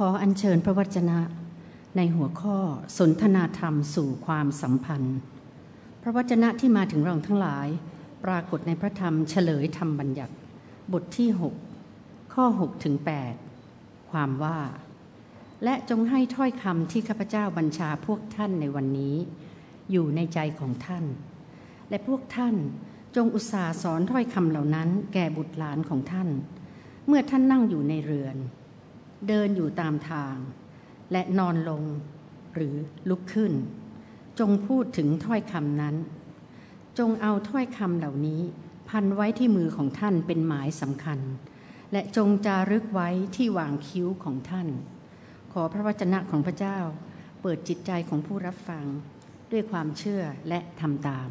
ขออัญเชิญพระวจนะในหัวข้อสนทนาธรรมสู่ความสัมพันธ์ พระวจนะที่มาถึงเราทั้งหลาย ปรากฏในพระธรรมเฉลยธรรมบัญญัติ บทที่ 6 ข้อ6ถึง8ความว่า และจงให้ถ้อยคำที่ข้าพเจ้าบัญชาพวกท่านในวันนี้ อยู่ในใจของท่าน และพวกท่านจงอุตส่าห์สอนถ้อยคำเหล่านั้นแก่บุตรหลานของท่าน เมื่อท่านนั่งอยู่ในเรือน เดินอยู่ตามทาง และนอนลงหรือลุกขึ้น จงพูดถึงถ้อยคำนั้น จงเอาถ้อยคำเหล่านี้ พันไว้ที่มือของท่านเป็นหมายสำคัญ และจงจารึกไว้ที่วางคิ้วของท่าน ขอพระวจนะของพระเจ้า เปิดจิตใจของผู้รับฟัง ด้วยความเชื่อและทำตาม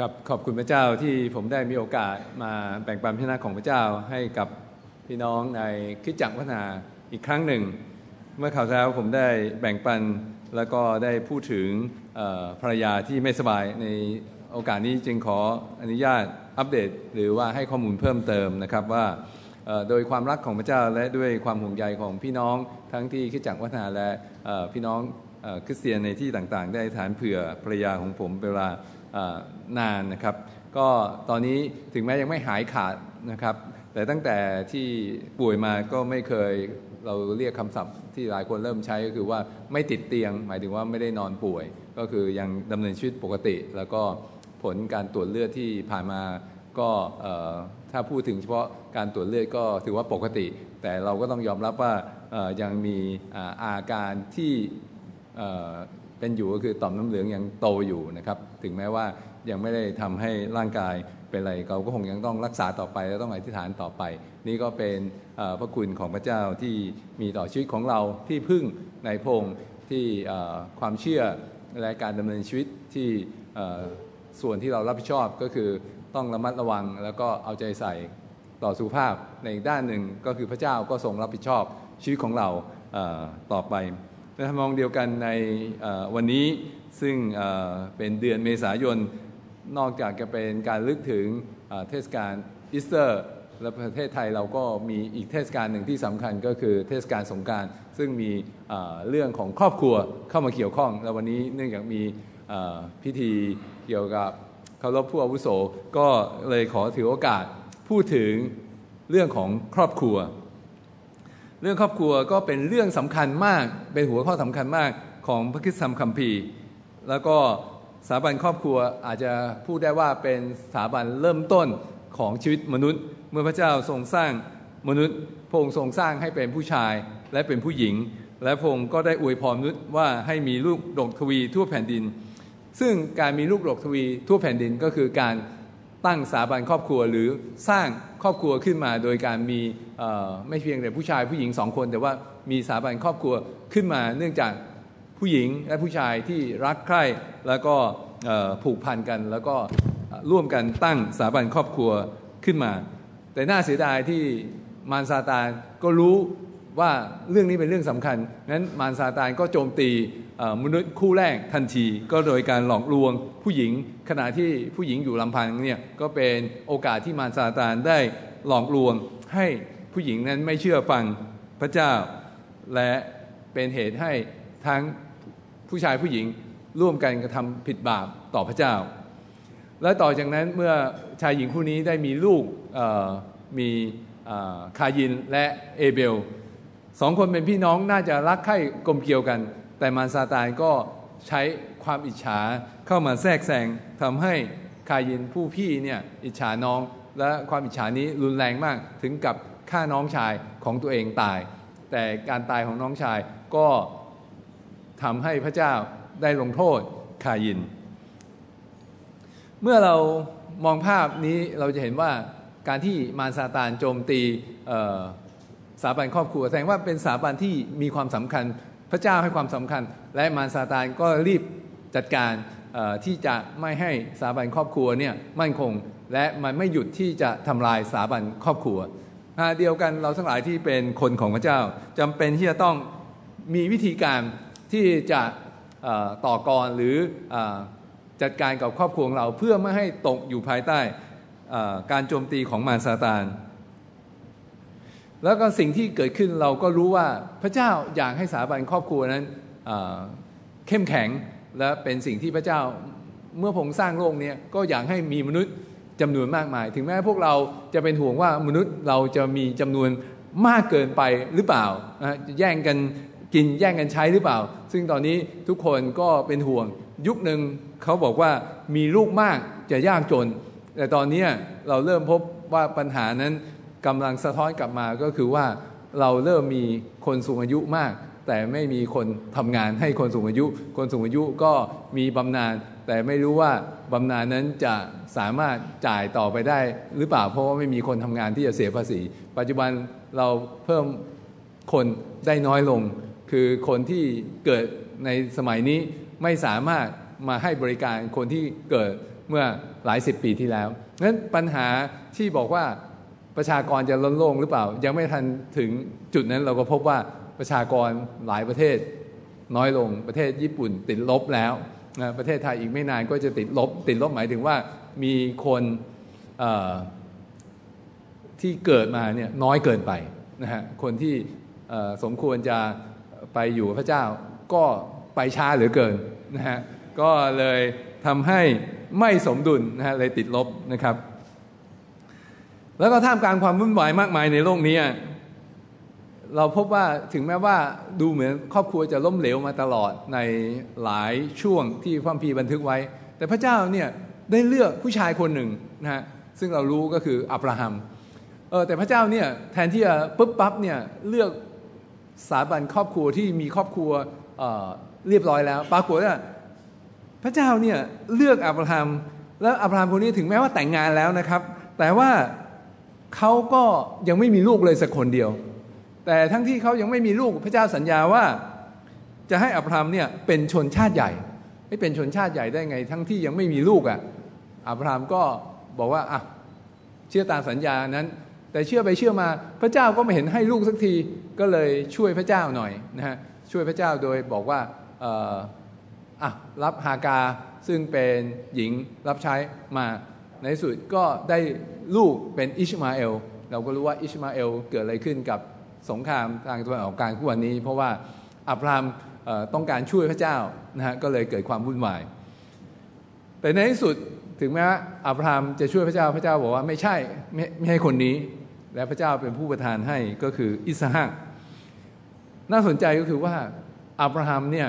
ครับขอบคุณพระเจ้าที่ผมได้มีโอกาสมาแบ่งปันพระนาของพระเจ้าให้กับพี่น้องในคิดจักพัฒนาอีกครั้งหนึ่ง เมื่อข่าวแล้วผมได้แบ่งปันแล้วก็ได้พูดถึงภรรยาที่ไม่สบายในโอกาสนี้จึงขออนุญาตอัปเดต หรือว่าให้ข้อมูลเพิ่มเติมนะครับว่าโดยความรักของพระเจ้าและด้วยความห่วงใยของพี่น้องทั้งที่คิดจักวัฒนาและพี่น้องคริสเตียนในที่ต่างๆ ได้ฐานเผื่อภรรยาของผมเวลา นานนะครับ ก็ตอนนี้ถึงแม้ยังไม่หายขาดนะครับ แต่ตั้งแต่ที่ป่วยมาก็ไม่เคยเราเรียกคำศัพท์ที่หลายคนเริ่มใช้ก็คือว่าไม่ติดเตียง หมายถึงว่าไม่ได้นอนป่วย ก็คือยังดำเนินชีวิตปกติ แล้วก็ผลการตรวจเลือดที่ผ่านมาก็ถ้าพูดถึงเฉพาะการตรวจเลือดก็ถือว่าปกติ แต่เราก็ต้องยอมรับว่ายังมีอาการที่ เป็นอยู่ก็คือต่อมน้ำเหลืองยังโตอยู่นะครับ ถึงแม้ว่ายังไม่ได้ทำให้ร่างกายเป็นอะไรเราก็คงยังต้องรักษาต่อไปและต้องอธิษฐานต่อไป นี่ก็เป็นพระคุณของพระเจ้าที่มีต่อชีวิตของเราที่พึ่งในพงที่ความเชื่อและการดำเนินชีวิตที่ส่วนที่เรารับผิดชอบก็คือต้องระมัดระวังแล้วก็เอาใจใส่ต่อสุขภาพในอีกด้านหนึ่งก็คือพระเจ้าก็ทรงรับผิดชอบชีวิตของเราต่อไป ในทำนองเดียวกันในวันนี้ซึ่งเป็นเดือนเมษายน นอกจากจะเป็นการลึกถึงเทศกาลอีสเตอร์ และประเทศไทยเราก็มีอีกเทศกาลหนึ่งที่สำคัญก็คือเทศกาลสงการ ซึ่งมีเรื่องของครอบครัวเข้ามาเกี่ยวข้อง และวันนี้เนื่องจากมีพิธีเกี่ยวกับเคารพผู้อาวุโสก็เลยขอถือโอกาสพูดถึงเรื่องของครอบครัว เรื่องครอบครัวก็เป็นเรื่องสำคัญมาก เป็นหัวข้อสำคัญมากของพระคิดสัมคัมภีร์ แล้วก็สถาบันครอบครัวอาจจะพูดได้ว่าเป็นสถาบันเริ่มต้นของชีวิตมนุษย์ เมื่อพระเจ้าทรงสร้างมนุษย์พระองค์ทรงสร้างให้เป็นผู้ชายและเป็นผู้หญิง และพระองค์ก็ได้อวยพรมนุษย์ว่าให้มีลูกดกทวีทั่วแผ่นดิน ซึ่งการมีลูกดกทวีทั่วแผ่นดินก็คือการ ตั้งสถาบันครอบครัวหรือสร้างครอบครัวขึ้นมาโดยการมีไม่เพียงแต่ผู้ชายผู้หญิงสองคน แต่ว่ามีสถาบันครอบครัวขึ้นมา เนื่องจากผู้หญิงและผู้ชายที่รักใคร่แล้วก็ผูกพันกัน แล้วก็ร่วมกันตั้งสถาบันครอบครัวขึ้นมา แต่น่าเสียดายที่มารซาตานก็รู้ ว่าเรื่องนี้เป็นเรื่องสำคัญ นั้นมารซาตานก็โจมตีมนุษย์คู่แรกทันที ก็โดยการหลอกลวงผู้หญิง ขณะที่ผู้หญิงอยู่ลำพังเนี่ยก็เป็นโอกาสที่มารซาตานได้หลอกลวงให้ผู้หญิงนั้นไม่เชื่อฟังพระเจ้า และเป็นเหตุให้ทั้งผู้ชายผู้หญิงร่วมกันกระทำผิดบาปต่อพระเจ้า และต่อจากนั้นเมื่อชายหญิงคู่นี้ได้มีลูกมีคายินและเอเบล สองคนเป็นพี่น้องน่าจะรักใคร่กลมเกี่ยวกัน แต่มารซาตานก็ใช้ความอิจฉาเข้ามาแทรกแซงทำให้คายินผู้พี่เนี่ยอิจฉาน้อง และความอิจฉานี้รุนแรงมากถึงกับฆ่าน้องชายของตัวเองตาย แต่การตายของน้องชายก็ทำให้พระเจ้าได้ลงโทษคายิน เมื่อเรามองภาพนี้เราจะเห็นว่าการที่มารซาตานโจมตี สถาบันครอบครัวแสดงว่าเป็นสถาบันที่มีความสำคัญ พระเจ้าให้ความสำคัญ และมารซาตานก็รีบจัดการที่จะไม่ให้สถาบันครอบครัวเนี่ยมั่นคง และมันไม่หยุดที่จะทำลายสถาบันครอบครัวเดียวกันเราทั้งหลายที่เป็นคนของพระเจ้าจำเป็นที่จะต้องมีวิธีการที่จะต่อกรหรือจัดการกับครอบครัวของเราเพื่อไม่ให้ตกอยู่ภายใต้การโจมตีของมารซาตาน แล้วก็สิ่งที่เกิดขึ้นเราก็รู้ว่าพระเจ้าอยากให้สถาบันครอบครัวนั้นเข้มแข็งและเป็นสิ่งที่พระเจ้าเมื่อพงสร้างโลกนี้ก็อยากให้มีมนุษย์จำนวนมากมาย ถึงแม้พวกเราจะเป็นห่วงว่ามนุษย์เราจะมีจำนวนมากเกินไปหรือเปล่าแย่งกันกินแย่งกันใช้หรือเปล่า ซึ่งตอนนี้ทุกคนก็เป็นห่วง ยุคหนึ่งเขาบอกว่ามีลูกมากจะยากจน แต่ตอนนี้เราเริ่มพบว่าปัญหานั้น กำลังสะท้อนกลับมาก็คือว่าเราเริ่มมีคนสูงอายุมาก แต่ไม่มีคนทำงานให้คนสูงอายุ คนสูงอายุก็มีบำนาญแต่ไม่รู้ว่าบำนาญนั้นจะสามารถจ่ายต่อไปได้ หรือเปล่าเพราะว่าไม่มีคนทำงานที่จะเสียภาษี ปัจจุบันเราเพิ่มคนได้น้อยลง คือคนที่เกิดในสมัยนี้ไม่สามารถมาให้บริการคนที่เกิดเมื่อหลายสิบปีที่แล้วนั้นปัญหาที่บอกว่า ประชากรจะล้นโลงหรือเปล่า ยังไม่ทันถึงจุดนั้นเราก็พบว่าประชากรหลายประเทศน้อยลงประเทศญี่ปุ่นติดลบแล้วนะประเทศไทยอีกไม่นานก็จะติดลบ ติดลบหมายถึงว่ามีคนที่เกิดมาเนี่ยน้อยเกินไปนะฮะคนที่สมควรจะไปอยู่พระเจ้าก็ไปช้าเหลือเกินนะฮะก็เลยทำให้ไม่สมดุลนะฮะเลยติดลบนะครับ แล้วก็ท่ามกลางความวุ่นวายมากมายในโลกนี้ เราพบว่าถึงแม้ว่าดูเหมือนครอบครัวจะล้มเหลวมาตลอดในหลายช่วงที่พระพีบันทึกไว้ แต่พระเจ้าเนี่ยได้เลือกผู้ชายคนหนึ่งนะฮะซึ่งเรารู้ก็คืออับราฮัมเออแต่พระเจ้าเนี่ยแทนที่จะปุ๊บปั๊บเนี่ยเลือกสถาบันครอบครัวที่มีครอบครัวเเรียบร้อยแล้ว ปรากฏว่าพระเจ้าเนี่ยเลือกอับราฮัมแล้วอับราฮัมคนนี้ถึงแม้ว่าแต่งงานแล้วนะครับ แต่ว่า เขาก็ยังไม่มีลูกเลยสักคนเดียว แต่ทั้งที่เขายังไม่มีลูกพระเจ้าสัญญาว่า จะให้อับราฮัมเนี่ยเป็นชนชาติใหญ่ ไม่เป็นชนชาติใหญ่ได้ไง ทั้งที่ยังไม่มีลูกอะ่ะอับราฮัมก็บอกว่าอะเชื่อตามสัญญานั้น แต่เชื่อไปเชื่อมาพระเจ้าก็ไม่เห็นให้ลูกสักทีก็เลยช่วยพระเจ้าหน่อยนะฮะช่วยพระเจ้าโดยบอกว่าอะรับฮากาซึ่งเป็นหญิงรับใช้มา ในสุดก็ได้ลูกเป็นอิชมาเอล เราก็รู้ว่าอิชมาเอลเกิดอะไรขึ้นกับสงครามทางตะวันออกกลางทุกวันนี้ เพราะว่าอับรามต้องการช่วยพระเจ้านะฮะก็เลยเกิดความวุ่นวาย แต่ในที่สุดถึงแม้อับรามจะช่วยพระเจ้าพระเจ้าบอกว่าไม่ใช่ไม่ไม่ให้คนนี้ และพระเจ้าเป็นผู้ประทานให้ก็คืออิสฮักน่าสนใจก็คือว่าอับราฮัมเนี่ย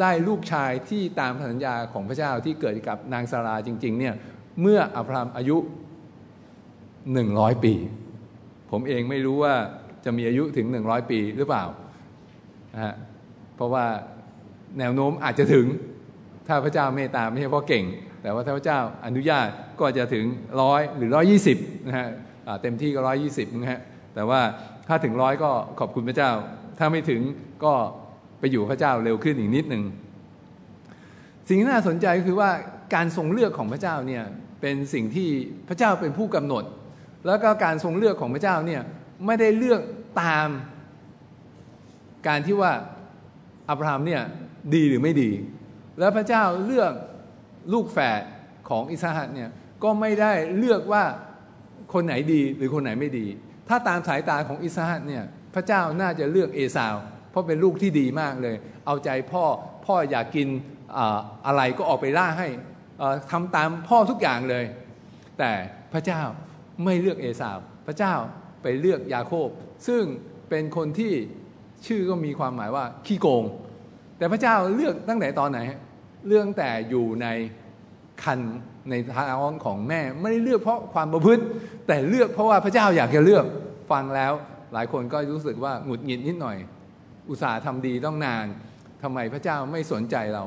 ได้ลูกชายที่ตามสัญญาของพระเจ้าที่เกิดกับนางซาราจริงๆเนี่ย เมื่ออับราฮัมอายุหนึ่งร้อยปี ผมเองไม่รู้ว่าจะมีอายุถึงหนึ่งร้อยปีหรือเปล่านะฮะเพราะว่าแนวโน้มอาจจะถึง ถ้าพระเจ้าเมตตาไม่ใช่เพราะเก่ง แต่ว่าถ้าพระเจ้าอนุญาตก็จะถึงร้อยหรือร้อยยี่สิบนะฮะเต็มที่ก็ร้อยยี่สิบนะฮะแต่ว่าถ้าถึงร้อยก็ขอบคุณพระเจ้า ถ้าไม่ถึงก็ไปอยู่พระเจ้าเร็วขึ้นอีกนิดหนึ่งสิ่งที่น่าสนใจก็คือว่าการทรงเลือกของพระเจ้าเนี่ย เป็นสิ่งที่พระเจ้าเป็นผู้กำหนด แล้วก็การทรงเลือกของพระเจ้าเนี่ยไม่ได้เลือกตาม การที่ว่าอับราฮัมเนี่ยดีหรือไม่ดี แล้วพระเจ้าเลือกลูกแฝดของอิสหักเนี่ยก็ไม่ได้เลือกว่าคนไหนดีหรือคนไหนไม่ดี ถ้าตามสายตาของอิสหักเนี่ยพระเจ้าน่าจะเลือกเอสาว เพราะเป็นลูกที่ดีมากเลย เอาใจพ่อพ่ออยากกินอะไรก็ออกไปล่าให้ ทำตามพ่อทุกอย่างเลย แต่พระเจ้าไม่เลือกเอสาวพระเจ้าไปเลือกยาโคบ ซึ่งเป็นคนที่ชื่อก็มีความหมายว่าขี้โกง แต่พระเจ้าเลือกตั้งแต่ตอนไหน เรื่องแต่อยู่ในคันในท้องของแม่ไม่ได้เลือกเพราะความประพฤติ แต่เลือกเพราะว่าพระเจ้าอยากจะเลือกฟังแล้ว หลายคนก็รู้สึกว่าหงุดหงิดนิดหน่อย อุตส่าห์ทำดีต้องนานทำไมพระเจ้าไม่สนใจเรา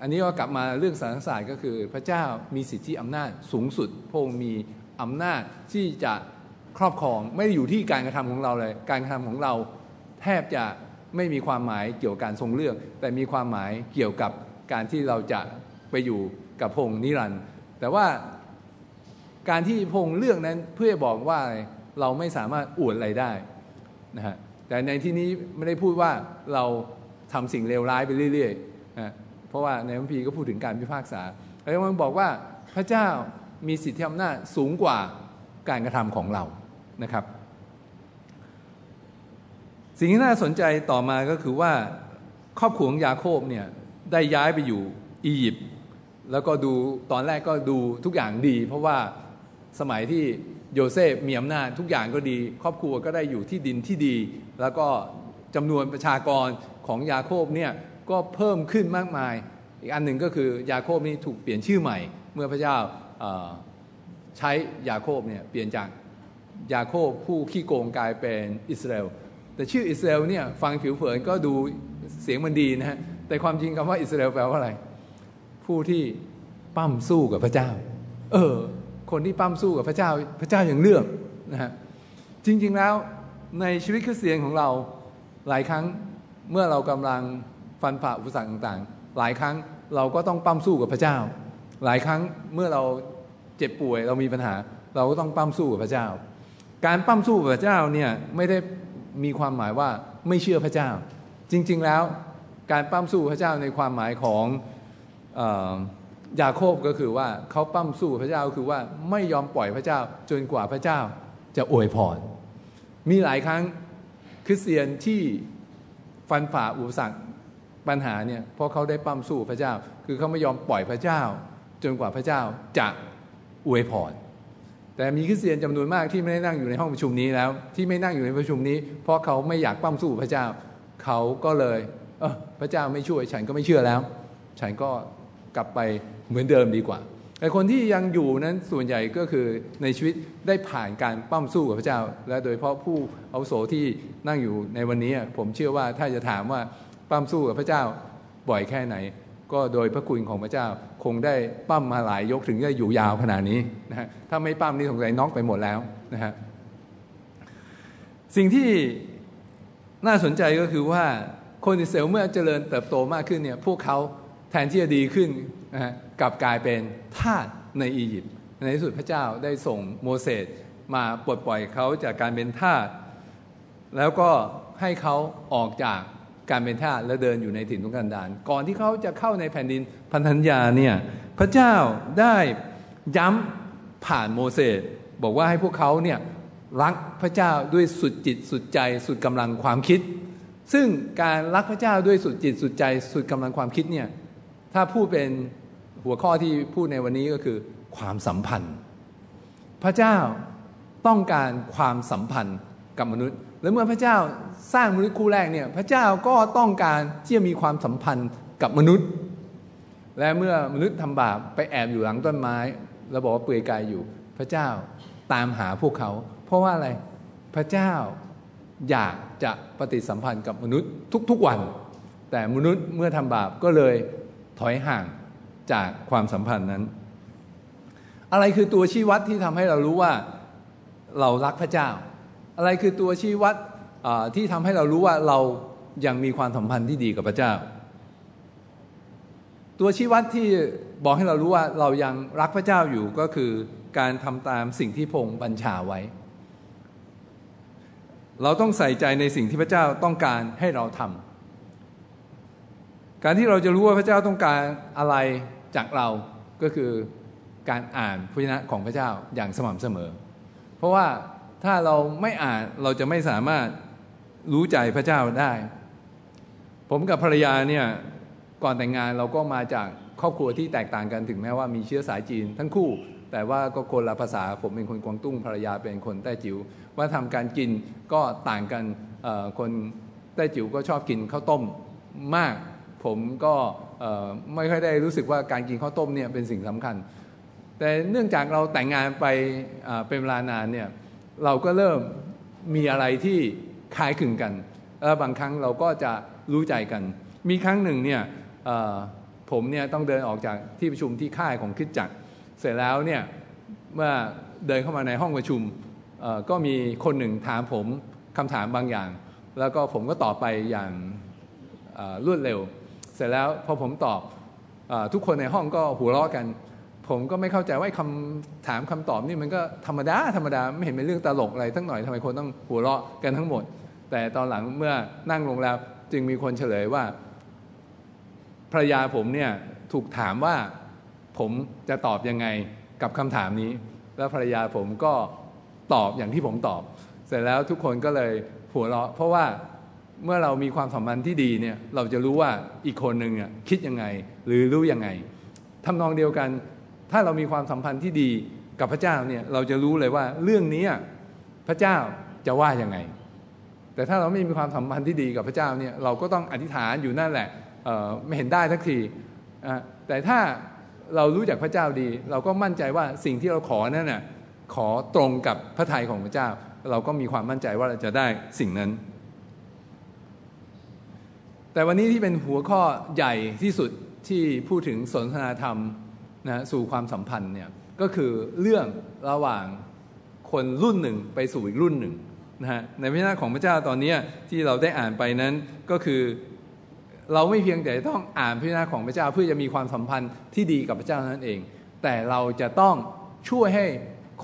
อันนี้ก็กลับมาเรื่องสารศาสตร์ก็คือ พระเจ้ามีสิทธิอำนาจสูงสุดพระองค์มีอำนาจที่จะครอบครองไม่ได้อยู่ที่การกระทำของเราเลย การกระทำของเราแทบจะไม่มีความหมายเกี่ยวกับการทรงเลือก แต่มีความหมายเกี่ยวกับการที่เราจะไปอยู่กับพงนิรันด์แต่ว่าการที่พงเลือกนั้นเพื่อบอกว่าเราไม่สามารถอวดอะไรได้นะฮะแต่ในที่นี้ไม่ได้พูดว่าเราทำสิ่งเลวร้ายไปเรื่อยๆ เพราะว่าในพระพีก็พูดถึงการพิพากษาแล้วมันบอกว่าพระเจ้ามีสิทธิอำนาจสูงกว่าการกระทำของเรานะครับ สิ่งที่น่าสนใจต่อมาก็คือว่าครอบครัวของยาโคบเนี่ยได้ย้ายไปอยู่อียิปต์แล้วก็ดูตอนแรกก็ดูทุกอย่างดี เพราะว่าสมัยที่โยเซฟมีอำนาจทุกอย่างก็ดี ครอบครัวก็ได้อยู่ที่ดินที่ดี แล้วก็จำนวนประชากรของยาโคบเนี่ย ก็เพิ่มขึ้นมากมาย อีกอันหนึ่งก็คือยาโคบนี่ถูกเปลี่ยนชื่อใหม่ เมื่อพระเจ้าใช้ยาโคบเนี่ยเปลี่ยนจากยาโคบผู้ขี้โกงกลายเป็นอิสราเอลแต่ชื่ออิสราเอลเนี่ยฟังผิวเผินก็ดูเสียงมันดีนะฮะแต่ความจริงคำว่าอิสราเอลแปลว่าอะไร ผู้ที่ปั้มสู้กับพระเจ้า เออ คนที่ปั้มสู้กับพระเจ้า พระเจ้าอย่างเลือกนะฮะจริง ๆแล้วในชีวิตคริสเตียนของเราหลายครั้งเมื่อเรากำลัง ฟันฝ่าอุปสรรคต่างๆ หลายครั้งเราก็ต้องปั้มสู้กับพระเจ้า หลายครั้งเมื่อเราเจ็บป่วยเรามีปัญหา เราก็ต้องปั้มสู้กับพระเจ้า การปั้มสู้กับพระเจ้าเนี่ยไม่ได้มีความหมายว่าไม่เชื่อพระเจ้า จริง ๆแล้วการปั้มสู้พระเจ้าในความหมายของยาโคบก็คือว่าเขาปั้มสู้พระเจ้าคือว่าไม่ยอมปล่อยพระเจ้าจนกว่าพระเจ้าจะอวยพรมีหลายครั้งคริสเตียนที่ฟันฝ่าอุปสรรค ปัญหาเนี่ยเพราะเขาได้ปั้มสู้พระเจ้า คือเขาไม่ยอมปล่อยพระเจ้า จนกว่าพระเจ้าจะอวยพรแต่มีคริสเตียนจำนวนมากที่ไม่ได้นั่งอยู่ในห้องประชุมนี้แล้ว ที่ไม่นั่งอยู่ในประชุมนี้ เพราะเขาไม่อยากปั้มสู้พระเจ้า เขาก็เลยเออพระเจ้าไม่ช่วยฉันก็ไม่เชื่อแล้ว ฉันก็กลับไปเหมือนเดิมดีกว่าแต่คนที่ยังอยู่นั้นส่วนใหญ่ก็คือในชีวิตได้ผ่านการปั้มสู้กับพระเจ้า และโดยเฉพาะผู้อาโสที่นั่งอยู่ในวันนี้ ผมเชื่อว่าถ้าจะถามว่า ปั้มสู้กับพระเจ้าบ่อยแค่ไหน ก็โดยพระคุณของพระเจ้าคงได้ปั้มมาหลายยกถึงจะอยู่ยาวขนาดนี้นะฮะถ้าไม่ปั้มนี่สงสัยน็อกไปหมดแล้วนะฮะสิ่งที่น่าสนใจก็คือว่าคนอิสราเอลเมื่อเจริญเติบโตมากขึ้นเนี่ยพวกเขาแทนที่จะดีขึ้นนะฮะกลับกลายเป็นทาสในอียิปต์ในที่สุดพระเจ้าได้ส่งโมเสสมาปลดปล่อยเขาจากการเป็นทาสแล้วก็ให้เขาออกจาก การเป็นทาสและเดินอยู่ในถิ่นทุกกันดารก่อนที่เขาจะเข้าในแผ่นดินพันธัญญาเนี่ยพระเจ้าได้ย้ำผ่านโมเสสบอกว่าให้พวกเขาเนี่ยรักพระเจ้าด้วยสุดจิตสุดใจสุดกำลังความคิด ซึ่งการรักพระเจ้าด้วยสุดจิตสุดใจสุดกำลังความคิดเนี่ยถ้าพูดเป็นหัวข้อที่พูดในวันนี้ก็คือความสัมพันธ์ พระเจ้าต้องการความสัมพันธ์กับมนุษย์ และเมื่อพระเจ้า สร้างมนุษย์คู่แรกเนี่ยพระเจ้าก็ต้องการที่จะมีความสัมพันธ์กับมนุษย์ และเมื่อมนุษย์ทำบาปไปแอบอยู่หลังต้นไม้ แล้วบอกว่าเปลือยกายอยู่ พระเจ้าตามหาพวกเขา เพราะว่าอะไรพระเจ้าอยากจะปฏิสัมพันธ์กับมนุษย์ทุกๆวัน แต่มนุษย์เมื่อทำบาปก็เลยถอยห่างจากความสัมพันธ์นั้น อะไรคือตัวชี้วัดที่ทำให้เรารู้ว่าเรารักพระเจ้า อะไรคือตัวชี้วัด ที่ทำให้เรารู้ว่าเรายังมีความสัมพันธ์ที่ดีกับพระเจ้า ตัวชี้วัดที่บอกให้เรารู้ว่าเรายังรักพระเจ้าอยู่ก็คือการทำตามสิ่งที่พงบัญชาไว้ เราต้องใส่ใจในสิ่งที่พระเจ้าต้องการให้เราทำการที่เราจะรู้ว่าพระเจ้าต้องการอะไรจากเราก็คือการอ่านพระชนะของพระเจ้าอย่างสม่ำเสมอ เพราะว่าถ้าเราไม่อ่านเราจะไม่สามารถ รู้ใจพระเจ้าได้ ผมกับภรรยาเนี่ยก่อนแต่งงานเราก็มาจากครอบครัวที่แตกต่างกันถึงแม้ว่ามีเชื้อสายจีนทั้งคู่ แต่ว่าก็คนละภาษาผมเป็นคนกวางตุ้งภรรยาเป็นคนแต้จิ๋วว่าทำการกินก็ต่างกันคนแต้จิ๋วก็ชอบกินข้าวต้มมาก ผมก็ไม่ค่อยได้รู้สึกว่าการกินข้าวต้มเนี่ยเป็นสิ่งสำคัญ แต่เนื่องจากเราแต่งงานไปเป็นเวลานานเนี่ยเราก็เริ่มมีอะไรที่ คล้ายคลึงกันแล้วบางครั้งเราก็จะรู้ใจกัน มีครั้งหนึ่งเนี่ยผมเนี่ยต้องเดินออกจากที่ประชุมที่ค่ายของคิดจักรเสร็จแล้วเนี่ยเมื่อเดินเข้ามาในห้องประชุมก็มีคนหนึ่งถามผมคำถามบางอย่าง แล้วก็ผมก็ตอบไปอย่างรวดเร็ว เสร็จแล้วพอผมตอบอทุกคนในห้องก็หัวเราะกัน ผมก็ไม่เข้าใจว่าคำถามคำตอบนี่มันก็ธรรมดาธรรมดาไม่เห็นเป็นเรื่องตลกอะไรทั้งหน่อยทำไมคนต้องหัวเราะกันทั้งหมด แต่ตอนหลังเมื่อนั่งลงแล้วจึงมีคนเฉลยว่าภรรยาผมเนี่ยถูกถามว่าผมจะตอบยังไงกับคำถามนี้ แล้วภรรยาผมก็ตอบอย่างที่ผมตอบ เสร็จแล้วทุกคนก็เลยหัวเราะ เพราะว่าเมื่อเรามีความสัมพันธ์ที่ดีเนี่ยเราจะรู้ว่าอีกคนหนึ่งคิดยังไง หรือรู้ยังไงทำนองเดียวกัน ถ้าเรามีความสัมพันธ์ที่ดีกับพระเจ้าเนี่ยเราจะรู้เลยว่าเรื่องนี้พระเจ้าจะว่ายังไง แต่ถ้าเราไม่มีความสัมพันธ์ที่ดีกับพระเจ้าเนี่ยเราก็ต้องอธิษฐานอยู่นั่นแหละไม่เห็นได้ทักทีแต่ถ้าเรารู้จักพระเจ้าดี เราก็มั่นใจว่าสิ่งที่เราขอนั่นน่ะขอตรงกับพระทัยของพระเจ้า เราก็มีความมั่นใจว่าเราจะได้สิ่งนั้น แต่วันนี้ที่เป็นหัวข้อใหญ่ที่สุดที่พูดถึงสนทนาธรรม นะสู่ความสัมพันธ์เนี่ยก็คือเรื่องระหว่างคนรุ่นหนึ่งไปสู่อีกรุ่นหนึ่งนะฮะในพระนาของพระเจ้าตอนนี้ที่เราได้อ่านไปนั้นก็คือเราไม่เพียงแต่ต้องอ่านพระนาของพระเจ้าเพื่อจะมีความสัมพันธ์ที่ดีกับพระเจ้านั่นเอง แต่เราจะต้องช่วยให้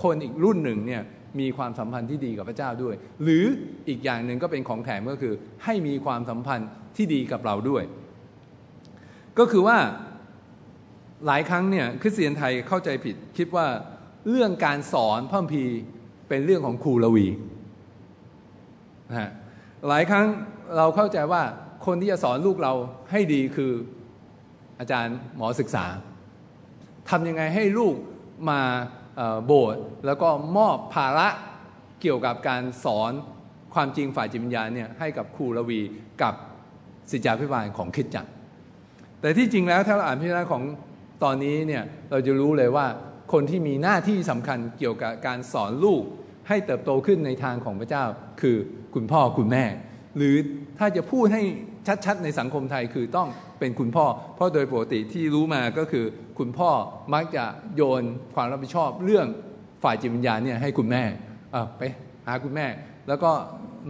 คนอีกรุ่นหนึ่งเนี่ยมีความสัมพันธ์ที่ดีกับพระเจ้าด้วย หรืออีกอย่างหนึ่งก็เป็นของแถมก็คือให้มีความสัมพันธ์ที่ดีกับเราด้วย ก็คือว่า หลายครั้งเนี่ยคริสเตียนไทยเข้าใจผิด คิดว่าเรื่องการสอนพระคัมภีร์เป็นเรื่องของครูละวีนะฮะหลายครั้งเราเข้าใจว่าคนที่จะสอนลูกเราให้ดีคืออาจารย์หมอศึกษาทำยังไงให้ลูกมาโบสถ์แล้วก็มอบภาระเกี่ยวกับการสอนความจริงฝ่ายจิตวิญญาณเนี่ยให้กับครูละวีกับศิษยาพิบาลของคิดจักรแต่ที่จริงแล้วถ้าเราอ่านพิจารณาของ ตอนนี้เนี่ยเราจะรู้เลยว่าคนที่มีหน้าที่สำคัญเกี่ยวกับการสอนลูกให้เติบโตขึ้นในทางของพระเจ้า คือคุณพ่อคุณแม่ หรือถ้าจะพูดให้ชัดๆ ในสังคมไทยคือต้องเป็นคุณพ่อ เพราะโดยปกติที่รู้มาก็คือ คุณพ่อมักจะโยนความรับผิดชอบเรื่องฝ่ายจิตวิญญาณเนี่ยให้คุณแม่ไปหาคุณแม่ แล้วก็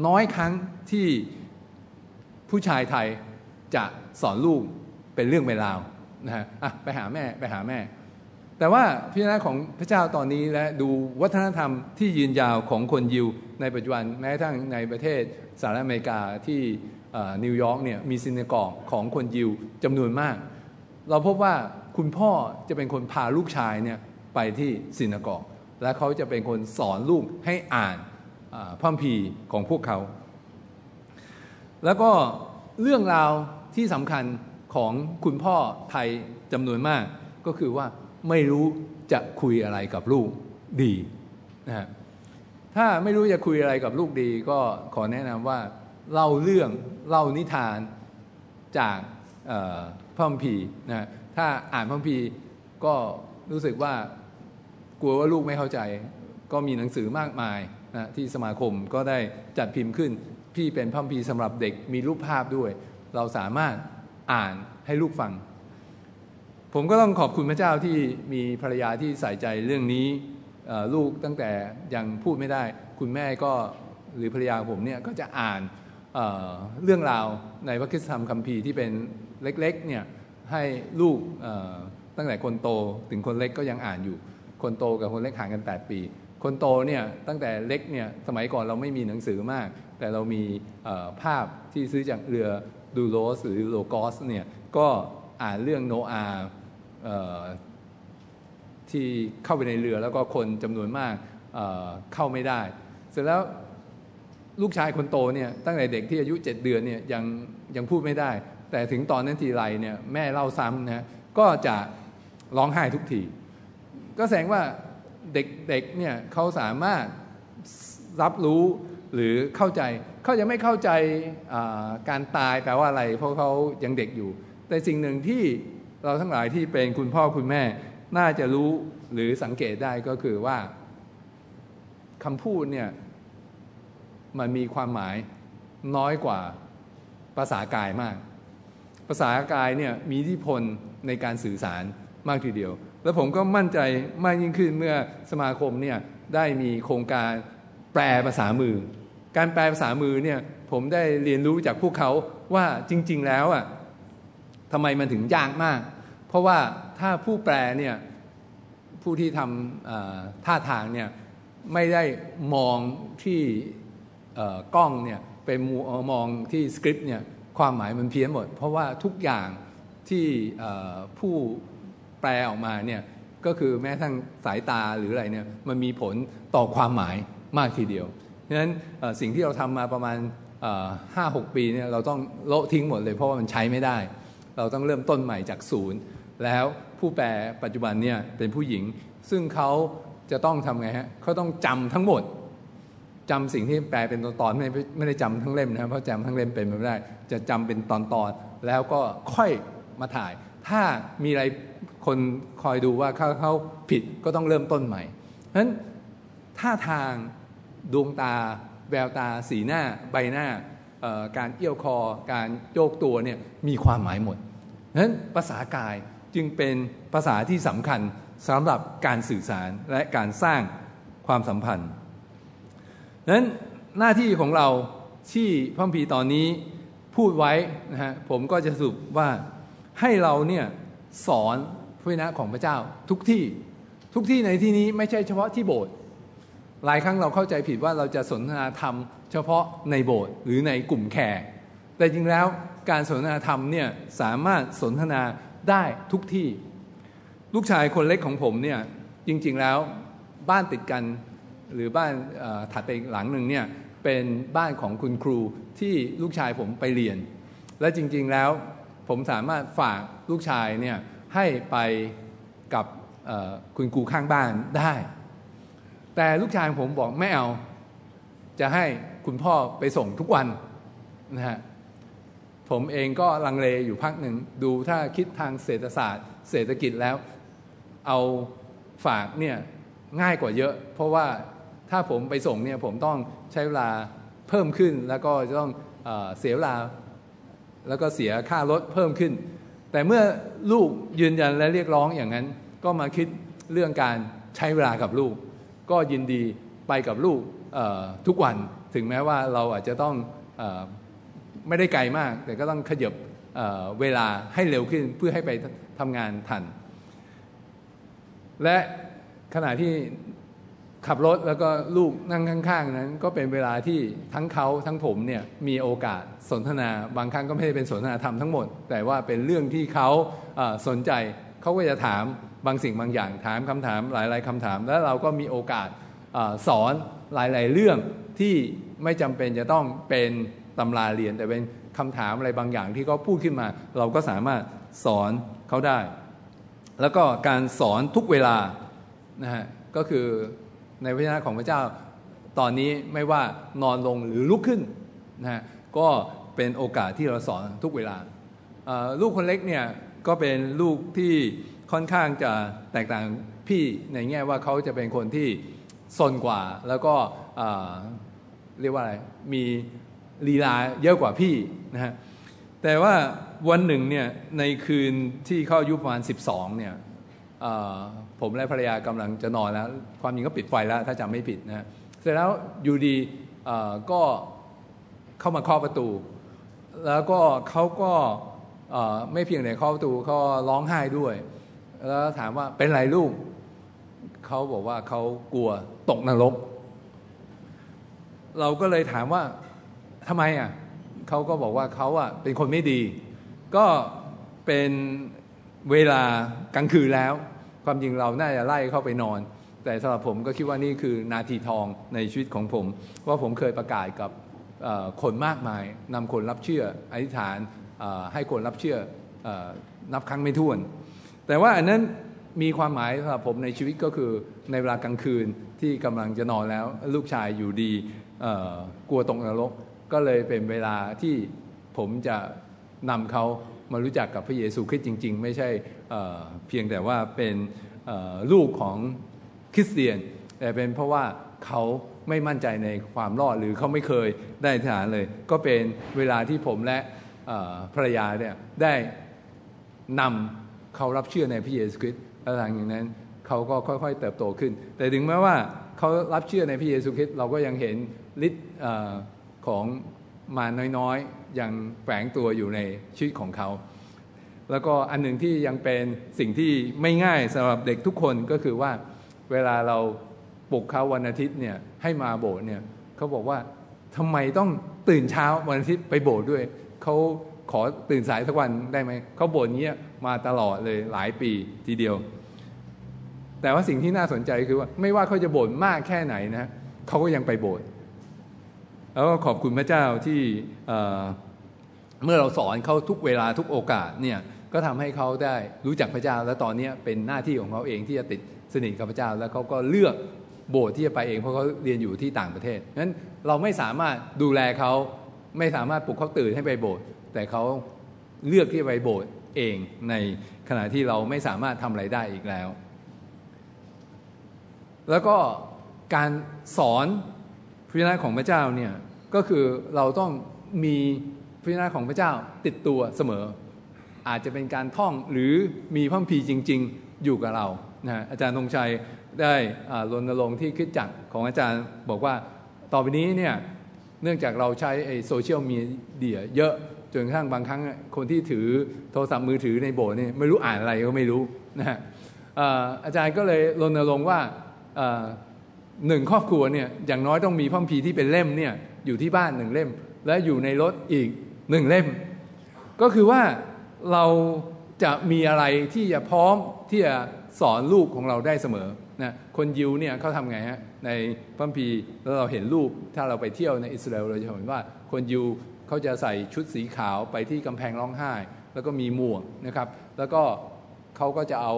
น้อยครั้งที่ผู้ชายไทยจะสอนลูกเป็นเรื่องเวลาว นะฮะไปหาแม่ไปหาแม่ แต่ว่าพิจารณาของพระเจ้าตอนนี้และดูวัฒนธรรมที่ยืนยาวของคนยิว ในปัจจุบันแม้ทั้งในประเทศสหรัฐอเมริกาที่นิวยอร์กเนี่ยมีซินกอกของคนยิวจำนวนมาก เราพบว่าคุณพ่อจะเป็นคนพาลูกชายเนี่ยไปที่ซินกอกและเขาจะเป็นคนสอนลูกให้อ่านพระคัมภีร์ของพวกเขา แล้วก็เรื่องราวที่สำคัญ ของคุณพ่อไทยจำนวนมาก ก็คือว่าไม่รู้จะคุยอะไรกับลูกดีนะฮะถ้าไม่รู้จะคุยอะไรกับลูกดี ก็ขอแนะนำว่าเล่าเรื่องเล่านิทานจากพระมภีนะถ้าอ่านพระมภีก็รู้สึกว่ากลัวว่าลูกไม่เข้าใจ ก็มีหนังสือมากมายนะที่สมาคมก็ได้จัดพิมพ์ขึ้น พี่เป็นพระมภีสำหรับเด็กมีรูปภาพด้วย เราสามารถ อ่านให้ลูกฟัง ผมก็ต้องขอบคุณพระเจ้าที่มีภรรยาที่ใส่ใจเรื่องนี้ลูกตั้งแต่ยังพูดไม่ได้ คุณแม่ก็หรือภรรยาผมเนี่ยก็จะอ่านเเรื่องราวในพระคิดธรรมคัมภีร์ที่เป็นเล็กๆเนี่ยให้ลูกตั้งแต่คนโตถึงคนเล็กก็ยังอ่านอยู่ คนโตกับคนเล็กห่างกัน 8 ปี คนโตเนี่ยตั้งแต่เล็กเนี่ยสมัยก่อนเราไม่มีหนังสือมาก แต่เรามีภาพที่ซื้อจากเรือ ดูโรสหรือโลกอสเนี่ยก็อ่านเรื่องโนอาที่เข้าไปในเรือแล้วก็คนจำนวนมากเข้าไม่ได้ เสร็จแล้วลูกชายคนโตเนี่ยตั้งแต่เด็กที่อายุเจ็ดเดือนเนี่ยยังยังพูดไม่ได้ แต่ถึงตอนนั้นทีไรเนี่ยแม่เล่าซ้ำนะก็จะร้องไห้ทุกที ก็แสดงว่าเด็กๆเนี่ยเขาสามารถรับรู้ หรือเข้าใจเขายังไม่เข้าใจการตายแปลว่าอะไร เพราะเขายังเด็กอยู่ แต่สิ่งหนึ่งที่เราทั้งหลายที่เป็นคุณพ่อคุณแม่ น่าจะรู้หรือสังเกตได้ก็คือว่าคำพูดเนี่ยมันมีความหมายน้อยกว่าภาษากายมาก ภาษากายเนี่ยมีอิทธิพลในการสื่อสารมากทีเดียว แล้วผมก็มั่นใจมากยิ่งขึ้นเมื่อสมาคมเนี่ยได้มีโครงการแปลภาษามือ การแปลภาษามือเนี่ยผมได้เรียนรู้จากพวกเขาว่าจริง ๆ แล้วอะทำไมมันถึงยากมาก เพราะว่าถ้าผู้แปลเนี่ยผู้ที่ทำท่าทางเนี่ยไม่ได้มองที่กล้องเนี่ยไปมองที่สคริปต์เนี่ยความหมายมันเพี้ยนหมด เพราะว่าทุกอย่างที่ผู้แปลออกมาเนี่ยก็คือแม้ทั้งสายตาหรืออะไรเนี่ยมันมีผลต่อความหมายมากทีเดียว ฉะนั้นสิ่งที่เราทำมาประมาณห้าหกปีเนี่ยเราต้องโละทิ้งหมดเลยเพราะว่ามันใช้ไม่ได้ เราต้องเริ่มต้นใหม่จากศูนย์ แล้วผู้แปลปัจจุบันเนี่ยเป็นผู้หญิง ซึ่งเขาจะต้องทำไงฮะเขาต้องจำทั้งหมดจำสิ่งที่แปลเป็นตอนๆไม่ไม่ได้จำทั้งเล่มนะครับเพราะจำทั้งเล่มเป็นไม่ได้ จะจำเป็นตอนๆแล้วก็ค่อยมาถ่าย ถ้ามีอะไรคนคอยดูว่าเขาเขาผิดก็ต้องเริ่มต้นใหม่เพราะฉะนั้นท่าทาง ดวงตา แววตา สีหน้า ใบหน้า การเอี้ยวคอ การโยกตัวเนี่ยมีความหมายหมดนั้นภาษากายจึงเป็นภาษาที่สำคัญสำหรับการสื่อสารและการสร้างความสัมพันธ์นั้นหน้าที่ของเราที่พระพีตอนนี้พูดไว้นะฮะผมก็จะสรุปว่าให้เราเนี่ยสอนพระวจนะของพระเจ้าทุกที่ทุกที่ในที่นี้ไม่ใช่เฉพาะที่โบสถ์ หลายครั้งเราเข้าใจผิดว่าเราจะสนทนาธรรม เฉพาะในโบสถ์หรือในกลุ่มแขกแต่จริงแล้วการสนทนาธรรมเนี่ยสามารถสนทนาได้ทุกที่ ลูกชายคนเล็กของผมเนี่ยจริง ๆแล้วบ้านติดกันหรือบ้านถัดไปหลังหนึ่งเนี่ยเป็นบ้านของคุณครูที่ลูกชายผมไปเรียน และจริง ๆแล้วผมสามารถฝากลูกชายเนี่ยให้ไปกับคุณครูข้างบ้านได้ แต่ลูกชายผมบอกไม่เอา จะให้คุณพ่อไปส่งทุกวันนะฮะผมเองก็ลังเลอยู่พักหนึ่งดูถ้าคิดทางเศรษฐศาสตร์ เศรษฐกิจแล้ว เอาฝากเนี่ยง่ายกว่าเยอะ เพราะว่าถ้าผมไปส่งเนี่ยผมต้องใช้เวลาเพิ่มขึ้น แล้วก็จะต้องเสียเวลา แล้วก็เสียค่ารถเพิ่มขึ้น แต่เมื่อลูกยืนยันและเรียกร้องอย่างนั้น ก็มาคิดเรื่องการใช้เวลากับลูก ก็ยินดีไปกับลูกทุกวันถึงแม้ว่าเราอาจจะต้องอไม่ได้ไกลมาก แต่ก็ต้องขยับเวลาให้เร็วขึ้นเพื่อให้ไปทำงานทัน และขณะที่ขับรถแล้วก็ลูกนั่งข้างๆ นั้น ก็เป็นเวลาที่ทั้งเขาทั้งผมเนี่ยมีโอกาสสนทนา บางครั้งก็ไม่ได้เป็นสนทนาธรรมทั้งหมด แต่ว่าเป็นเรื่องที่เขาสนใจเขาก็จะถาม บางสิ่งบางอย่างถามคำถามหลาย ๆคำถาม แล้วเราก็มีโอกาสอสอนหลาย ๆ เรื่องที่ไม่จำเป็นจะต้องเป็นตำราเรียน แต่เป็นคำถามอะไรบางอย่างที่เขาพูดขึ้นมา เราก็สามารถสอนเขาได้ แล้วก็การสอนทุกเวลานะฮะก็คือในพระเจ้าของพระเจ้าตอนนี้ไม่ว่านอนลงหรือลุกขึ้นนะฮะก็เป็นโอกาสที่เราสอนทุกเวลาลูกคนเล็กเนี่ยก็เป็นลูกที่ ค่อนข้างจะแตกต่างพี่ในแง่ว่าเขาจะเป็นคนที่สนกว่า แล้วก็เรียกว่าอะไรมีลีลาเยอะกว่าพี่นะฮะแต่ว่าวันหนึ่งเนี่ยในคืนที่เขาอายุประมาณ 12เนี่ยผมและภรรยากำลังจะนอนแล้ว ความจริงก็ปิดไฟแล้วถ้าจำไม่ผิดนะเสร็จแล้วอยู่ดีก็เข้ามาเคาะประตู แล้วก็เขาก็ไม่เพียงแต่เคาะประตูเขาร้องไห้ด้วย แล้วถามว่าเป็นไรลูกเขาบอกว่าเขากลัวตกนรก เราก็เลยถามว่าทำไมอะเขาก็บอกว่าเขาอะเป็นคนไม่ดี ก็เป็นเวลากลางคืนแล้ว ความจริงเราน่าจะไล่เข้าไปนอน แต่สำหรับผมก็คิดว่านี่คือนาทีทองในชีวิตของผม ว่าผมเคยประกาศกับคนมากมายนำคนรับเชื่ออธิษฐานให้คนรับเชื่อนับครั้งไม่ถ้วน แต่ว่าอันนั้นมีความหมายสำหรับผมในชีวิตก็คือในเวลากลางคืนที่กำลังจะนอนแล้ว ลูกชายอยู่ดีกลัวตกนรก ก็เลยเป็นเวลาที่ผมจะนำเขามารู้จักกับพระเยซูคริสต์จริง ๆ ไม่ใช่เพียงแต่ว่าเป็นลูกของคริสเตียน แต่เป็นเพราะว่าเขาไม่มั่นใจในความรอดหรือเขาไม่เคยได้ฐานเลย ก็เป็นเวลาที่ผมและภรรยาเนี่ยได้นำ เขารับเชื่อในพระเยซูคริสต์และหลังจากนั้นเขาก็ค่อยๆ เติบโตขึ้น แต่ถึงแม้ว่าเขารับเชื่อในพระเยซูคริสต์เราก็ยังเห็นฤทธิ์ของมาน้อยๆ ยังแฝงตัวอยู่ในชีวิตของเขา แล้วก็อันหนึ่งที่ยังเป็นสิ่งที่ไม่ง่ายสำหรับเด็กทุกคนก็คือว่าเวลาเราปลุกเขาวันอาทิตย์เนี่ยให้มาโบสถ์เนี่ยเขาบอกว่าทำไมต้องตื่นเช้าวันอาทิตย์ไปโบสถ์ด้วยเขาขอตื่นสายสักวันได้ไหมเขาบ่นเงี้ย มาตลอดเลยหลายปีทีเดียว แต่ว่าสิ่งที่น่าสนใจคือว่า ไม่ว่าเขาจะบ่นมากแค่ไหนนะเขาก็ยังไปโบสถ์แล้วก็ขอบคุณพระเจ้าที่เมื่อเราสอนเขาทุกเวลาทุกโอกาสเนี่ยก็ทำให้เขาได้รู้จักพระเจ้า และตอนนี้เป็นหน้าที่ของเขาเองที่จะติดสนิทกับพระเจ้า แล้วเขาก็เลือกโบสถ์ที่จะไปเองเพราะเขาเรียนอยู่ที่ต่างประเทศนั้นเราไม่สามารถดูแลเขาไม่สามารถปลุกเขาตื่นให้ไปโบสถ์แต่เขาเลือกที่จะไปโบสถ์ เองในขณะที่เราไม่สามารถทำอะไรได้อีกแล้ว แล้วก็การสอนพระนาของพระเจ้าเนี่ยก็คือเราต้องมีพระนาของพระเจ้าติดตัวเสมอ อาจจะเป็นการท่องหรือมีพระพีจริง ๆ อยู่กับเรานะอาจารย์ธงชัยได้รณรงค์ที่คิดจักของอาจารย์บอกว่าต่อไปนี้เนี่ยเนื่องจากเราใช้โซเชียลมีเดียเยอะ จนกระทั่งบางครั้งคนที่ถือโทรศัพท์มือถือในโบสถ์นี่ไม่รู้อ่านอะไรก็ไม่รู้นะฮะอาจารย์ก็เลยรณรงค์ว่าหนึ่งครอบครัวเนี่ยอย่างน้อยต้องมีพระคัมภีที่เป็นเล่มเนี่ยอยู่ที่บ้านหนึ่งเล่ม และอยู่ในรถอีกหนึ่งเล่ม ก็คือว่าเราจะมีอะไรที่จะพร้อมที่จะสอนลูกของเราได้เสมอนะคนยิวเนี่ยเขาทำไงฮะในพระคัมภีแล้วเราเห็นรูปถ้าเราไปเที่ยวในอิสราเอลเราจะเห็นว่าคนยิว เขาจะใส่ชุดสีขาวไปที่กำแพงร้องไห้ แล้วก็มีหมวกนะครับ แล้วก็เขาก็จะเอา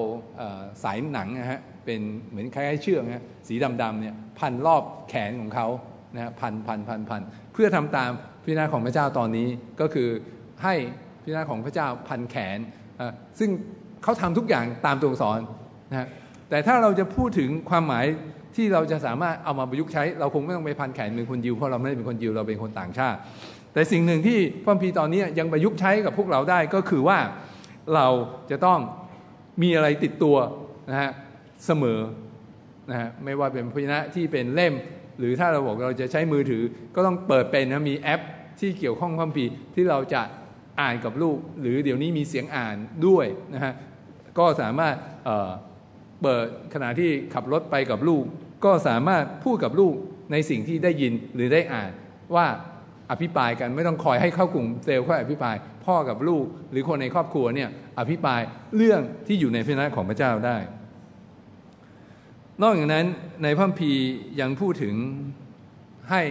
สายหนังนะฮะเป็นเหมือนคล้ายๆเชือกนะสีดำๆเนี่ยพันรอบแขนของเขานะฮะพันพันพันพันเพื่อทำตามพิจารณาของพระเจ้าตอนนี้ก็คือให้พิจารณาของพระเจ้าพันแขนซึ่งเขาทำทุกอย่างตามตัวสอนนะฮะแต่ถ้าเราจะพูดถึงความหมายที่เราจะสามารถเอามาประยุกต์ใช้ เราคงไม่ต้องไปพันแขนเป็นคนยิวเพราะเราไม่ได้เป็นคนยิวเราเป็นคนต่างชาติ แต่สิ่งหนึ่งที่พระพีตอนนี้ยังประยุกต์ใช้กับพวกเราได้ก็คือว่าเราจะต้องมีอะไรติดตัวนะฮะเสมอนะฮะไม่ว่าเป็นพจนะที่เป็นเล่ม หรือถ้าเราบอกเราจะใช้มือถือ ก็ต้องเปิดเป็นนะมีแอปที่เกี่ยวข้องพระพีที่เราจะอ่านกับลูก หรือเดี๋ยวนี้มีเสียงอ่านด้วยนะฮะก็สามารถเปิดขณะที่ขับรถไปกับลูก ก็สามารถพูดกับลูกในสิ่งที่ได้ยินหรือได้อ่านว่า อภิปรายกันไม่ต้องคอยให้เข้ากลุ่มเซลล์ค่อยอภิปราย พ่อกับลูกหรือคนในครอบครัวเนี่ยอภิปรายเรื่องที่อยู่ในพระนัของพระเจ้าได้ นอกจากนั้นในพระพียังพูดถึงให้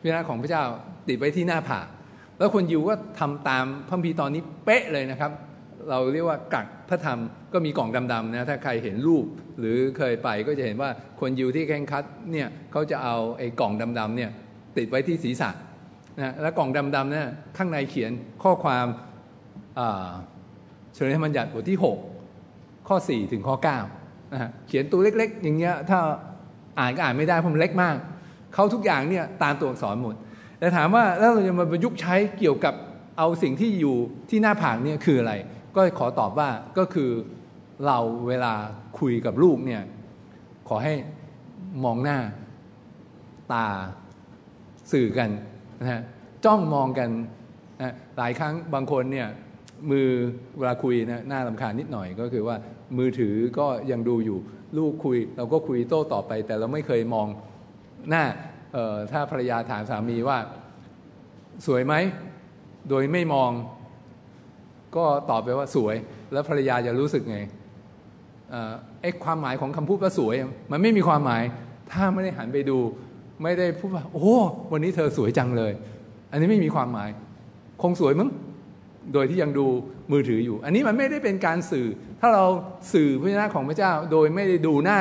พระนัของพระเจ้าติดไว้ที่หน้าผากแล้วคนยิวก็ทำตามพระพีตอนนี้เป๊ะเลยนะครับ เราเรียกว่ากักพระธรรมก็มีกล่องดำๆนะถ้าใครเห็นรูปหรือเคยไปก็จะเห็นว่าคนยิวที่แข่งคัดเนี่ยเขาจะเอาไอ้กล่องดำๆเนี่ยติดไว้ที่ศีรษะ นะแล้วกล่องดำๆเนี่ยข้างในเขียนข้อความเฉลยธรรมบัญญัติบทที่ 6 ข้อ 4 ถึงข้อ9นะฮะเขียนตัวเล็กๆ อย่างเงี้ยถ้าอ่านก็อ่านไม่ได้เพราะมันเล็กมาก เขาทุกอย่างเนี่ยตามตัวอักษรหมด แต่ถามว่าแล้วเราจะมาประยุกต์ใช้เกี่ยวกับเอาสิ่งที่อยู่ที่หน้าผากเนี่ยคืออะไร ก็ขอตอบว่าก็คือเราเวลาคุยกับลูกเนี่ยขอให้มองหน้าตาสื่อกัน นะจ้องมองกันนะหลายครั้งบางคนเนี่ยมือเวลาคุยนะหน้าลำคาญนิดหน่อยก็คือว่ามือถือก็ยังดูอยู่ลูกคุย เราก็คุยโต้ต่อไป แต่เราไม่เคยมองหน้าถ้าภรรยาถามสามีว่า สวยไหม โดยไม่มอง ก็ตอบไปว่าสวย แล้วภรรยาจะรู้สึกไงไอ้ความหมายของคำพูดว่าสวย มันไม่มีความหมาย ถ้าไม่ได้หันไปดู ไม่ได้พูดว่า โอ้ วันนี้เธอสวยจังเลย อันนี้ไม่มีความหมาย คงสวยมั้งโดยที่ยังดูมือถืออยู่ อันนี้มันไม่ได้เป็นการสื่อ ถ้าเราสื่อพระชนะของพระเจ้า โดยไม่ได้ดูหน้า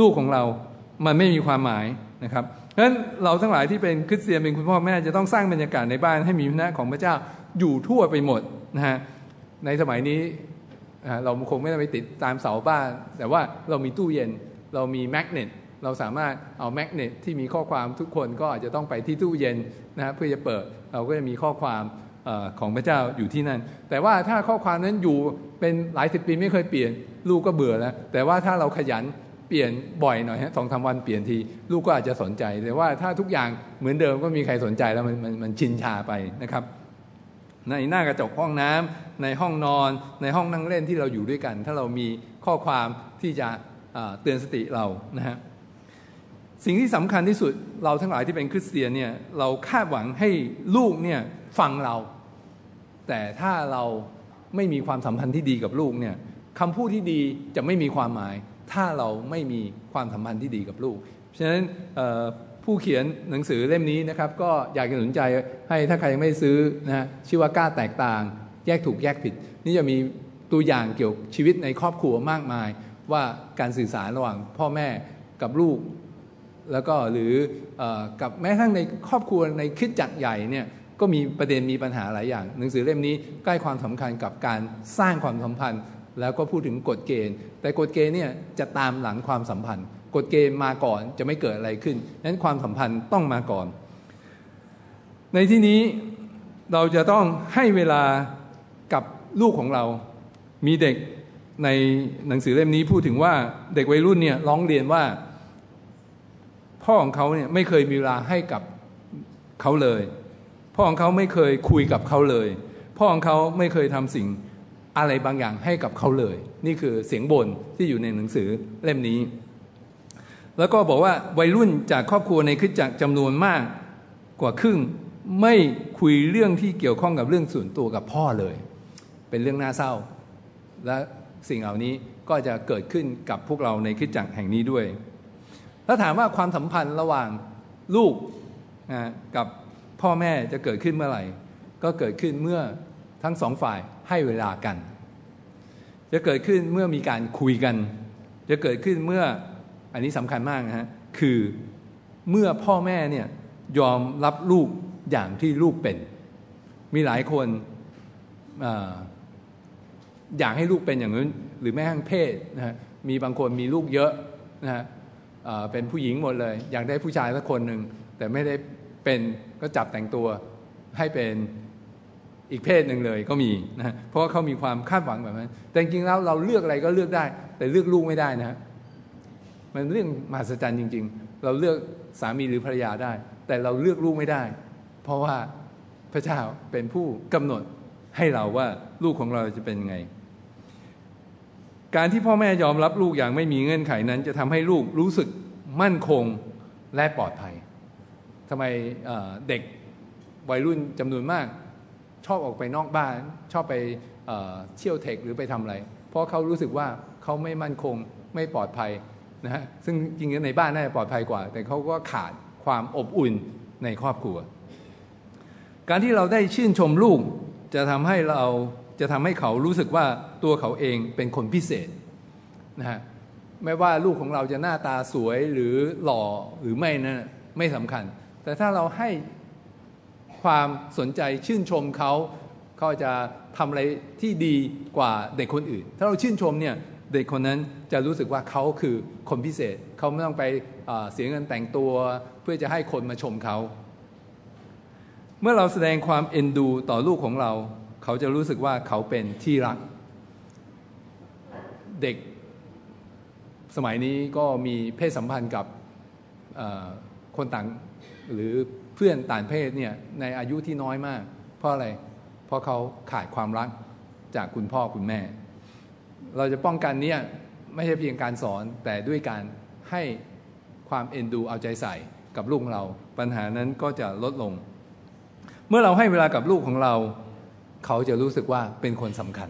ลูกของเรา มันไม่มีความหมายนะครับเพราะฉะนั้นเราทั้งหลายที่เป็นคริสเตียนเป็นคุณพ่อแม่จะต้องสร้างบรรยากาศในบ้านให้มีพระนะของพระเจ้าอยู่ทั่วไปหมดนะฮะในสมัยนี้เราคงไม่ได้ไปติดตามเสาบ้าน แต่ว่าเรามีตู้เย็นเรามีแมกเนต เราสามารถเอาแมกเนตที่มีข้อความทุกคนก็อาจจะต้องไปที่ตู้เย็นนะเพื่อจะเปิดเราก็จะมีข้อความของพระเจ้าอยู่ที่นั่น แต่ว่าถ้าข้อความนั้นอยู่เป็นหลายสิบปีไม่เคยเปลี่ยน ลูกก็เบื่อแล้ว แต่ว่าถ้าเราขยันเปลี่ยนบ่อยหน่อยฮะสองสาวันเปลี่ยนที ลูกก็อาจจะสนใจ แต่ว่าถ้าทุกอย่างเหมือนเดิมก็มีใครสนใจแล้วมันมันมันชินชาไปนะครับในหน้ากระจกห้องน้ำในห้องนอน ในห้องนั่งเล่นที่เราอยู่ด้วยกัน ถ้าเรามีข้อความที่จะเตือนสติเรานะฮะ สิ่งที่สำคัญที่สุดเราทั้งหลายที่เป็นคริสเตียนเนี่ยเราคาดหวังให้ลูกเนี่ยฟังเรา แต่ถ้าเราไม่มีความสัมพันธ์ที่ดีกับลูกเนี่ยคำพูดที่ดีจะไม่มีความหมาย ถ้าเราไม่มีความสัมพันธ์ที่ดีกับลูกฉะนั้นผู้เขียนหนังสือเล่มนี้นะครับ ก็อยากจะสนใจให้ถ้าใครยังไม่ซื้อนะชื่อว่ากล้าแตกต่าง แยกถูกแยกผิด นี่จะมีตัวอย่างเกี่ยวชีวิตในครอบครัวมากมาย ว่าการสื่อสารระหว่างพ่อแม่กับลูก แล้วก็หรืออกับแม้ทั้งในครอบครัวในคิดจักใหญ่เนี่ยก็มีประเด็นมีปัญหาหลายอย่าง หนังสือเล่มนี้ใกล้ความสำคัญกับการสร้างความสัมพันธ์ แล้วก็พูดถึงกฎเกณฑ์ แต่กฎเกณฑ์เนี่ยจะตามหลังความสัมพันธ์ กฎเกณฑ์มาก่อนจะไม่เกิดอะไรขึ้นนั้นความสัมพันธ์ต้องมาก่อน ในที่นี้เราจะต้องให้เวลากับลูกของเรา มีเด็กในหนังสือเล่มนี้พูดถึงว่าเด็กวัยรุ่นเนี่ยร้องเรียนว่า พ่อของเขาเนี่ยไม่เคยมีเวลาให้กับเขาเลย พ่อของเขาไม่เคยคุยกับเขาเลย พ่อของเขาไม่เคยทำสิ่งอะไรบางอย่างให้กับเขาเลย นี่คือเสียงบ่นที่อยู่ในหนังสือเล่มนี้ แล้วก็บอกว่าวัยรุ่นจากครอบครัวในคริสตจักรจำนวนมากกว่าครึ่งไม่คุยเรื่องที่เกี่ยวข้องกับเรื่องส่วนตัวกับพ่อเลย เป็นเรื่องน่าเศร้า และสิ่งเหล่านี้ก็จะเกิดขึ้นกับพวกเราในคริสตจักรแห่งนี้ด้วย ถ้าถามว่าความสัมพันธ์ระหว่างลูกกับพ่อแม่จะเกิดขึ้นเมื่อไหร่ ก็เกิดขึ้นเมื่อทั้งสองฝ่ายให้เวลากัน จะเกิดขึ้นเมื่อมีการคุยกัน จะเกิดขึ้นเมื่ออันนี้สำคัญมากนะฮะคือเมื่อพ่อแม่เนี่ยยอมรับลูกอย่างที่ลูกเป็น มีหลายคนออยากให้ลูกเป็นอย่างนั้น หรือแม้ทั้งเพศนะฮะมีบางคนมีลูกเยอะนะฮะ เป็นผู้หญิงหมดเลย อยากได้ผู้ชายสักคนหนึ่งแต่ไม่ได้เป็นก็จับแต่งตัวให้เป็นอีกเพศหนึ่งเลยก็มีนะเพราะว่าเขามีความคาดหวังแบบนั้น แต่จริงๆแล้วเราเลือกอะไรก็เลือกได้ แต่เลือกลูกไม่ได้นะมันเรื่องมหัศจรรย์จริง ๆ เราเลือกสามีหรือภรรยาได้ แต่เราเลือกลูกไม่ได้ เพราะว่าพระเจ้าเป็นผู้กำหนดให้เราว่าลูกของเราจะเป็นยังไง การที่พ่อแม่ยอมรับลูกอย่างไม่มีเงื่อนไขนั้น จะทำให้ลูกรู้สึกมั่นคงและปลอดภัยทำไมเด็กวัยรุ่นจำนวนมาก ชอบออกไปนอกบ้าน ชอบไปเที่ยวเทคหรือไปทำอะไร เพราะเขารู้สึกว่าเขาไม่มั่นคงไม่ปลอดภัยนะฮะซึ่งจริงๆในบ้านน่าจะปลอดภัยกว่า แต่เขาก็ขาดความอบอุ่นในครอบครัว การที่เราได้ชื่นชมลูกจะทำให้เรา จะทำให้เขารู้สึกว่าตัวเขาเองเป็นคนพิเศษนะฮะไม่ว่าลูกของเราจะหน้าตาสวยหรือหล่อหรือไม่นะั้นไม่สำคัญ แต่ถ้าเราให้ความสนใจชื่นชมเขาเขาจะทำอะไรที่ดีกว่าเด็กคนอื่น ถ้าเราชื่นชมเนี่ยเด็กคนนั้นจะรู้สึกว่าเขาคือคนพิเศษ เขาไม่ต้องไปเสียเงินแต่งตัว เพื่อจะให้คนมาชมเขา เมื่อเราแสดงความเอ็นดูต่อลูกของเรา เขาจะรู้สึกว่าเขาเป็นที่รัก เด็กสมัยนี้ก็มีเพศสัมพันธ์กับคนต่างหรือเพื่อนต่างเพศเนี่ยในอายุที่น้อยมาก เพราะอะไร เพราะเขาขาดความรักจากคุณพ่อคุณแม่ เราจะป้องกันเนี่ยไม่ใช่เพียงการสอนแต่ด้วยการให้ความเอ็นดูเอาใจใส่กับลูกของเรา ปัญหานั้นก็จะลดลง เมื่อเราให้เวลากับลูกของเรา เขาจะรู้สึกว่าเป็นคนสำคัญ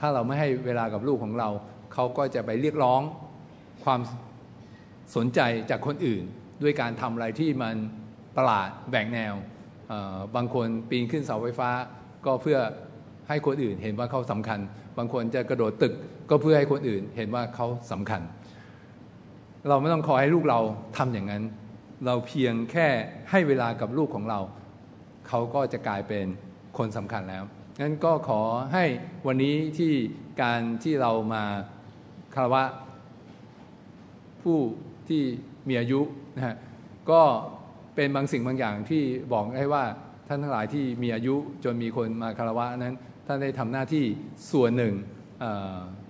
ถ้าเราไม่ให้เวลากับลูกของเรา เขาก็จะไปเรียกร้องความสนใจจากคนอื่น ด้วยการทำอะไรที่มันประหลาดแบ่งแนว บางคนปีนขึ้นเสาไฟฟ้า ก็เพื่อให้คนอื่นเห็นว่าเขาสำคัญ บางคนจะกระโดดตึกก็เพื่อให้คนอื่นเห็นว่าเขาสำคัญ เราไม่ต้องคอให้ลูกเราทำอย่างนั้น เราเพียงแค่ให้เวลากับลูกของเรา เขาก็จะกลายเป็น คนสำคัญแล้วงั้นก็ขอให้วันนี้ที่การที่เรามาคารวะผู้ที่มีอายุนะฮะก็เป็นบางสิ่งบางอย่างที่บอกให้ว่าท่านทั้งหลายที่มีอายุจนมีคนมาคารวะนั้น ท่านได้ทำหน้าที่ส่วนหนึ่งอ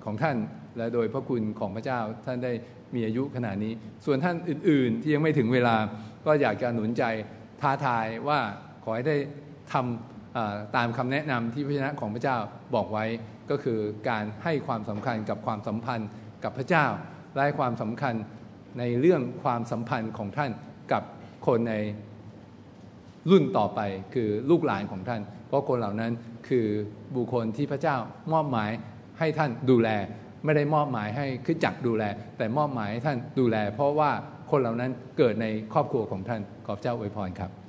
ของท่าน และโดยพระคุณของพระเจ้าท่านได้มีอายุขนาดนี้ ส่วนท่านอื่น ๆ ที่ยังไม่ถึงเวลาก็อยากจะหนุนใจท้าทายว่าขอให้ได้ทำ ตามคำแนะนำที่พระชนะของพระเจ้าบอกไว้ก็คือการให้ความสำคัญกับความสัมพันธ์กับพระเจ้าและความสำคัญในเรื่องความสัมพันธ์ของท่านกับคนในรุ่นต่อไปคือลูกหลานของท่าน เพราะคนเหล่านั้นคือบุคคลที่พระเจ้ามอบหมายให้ท่านดูแล ไม่ได้มอบหมายให้คริสตจักดูแล แต่มอบหมายให้ท่านดูแล เพราะว่าคนเหล่านั้นเกิดในครอบครัวของท่านขอบเจ้าอวยพรครับ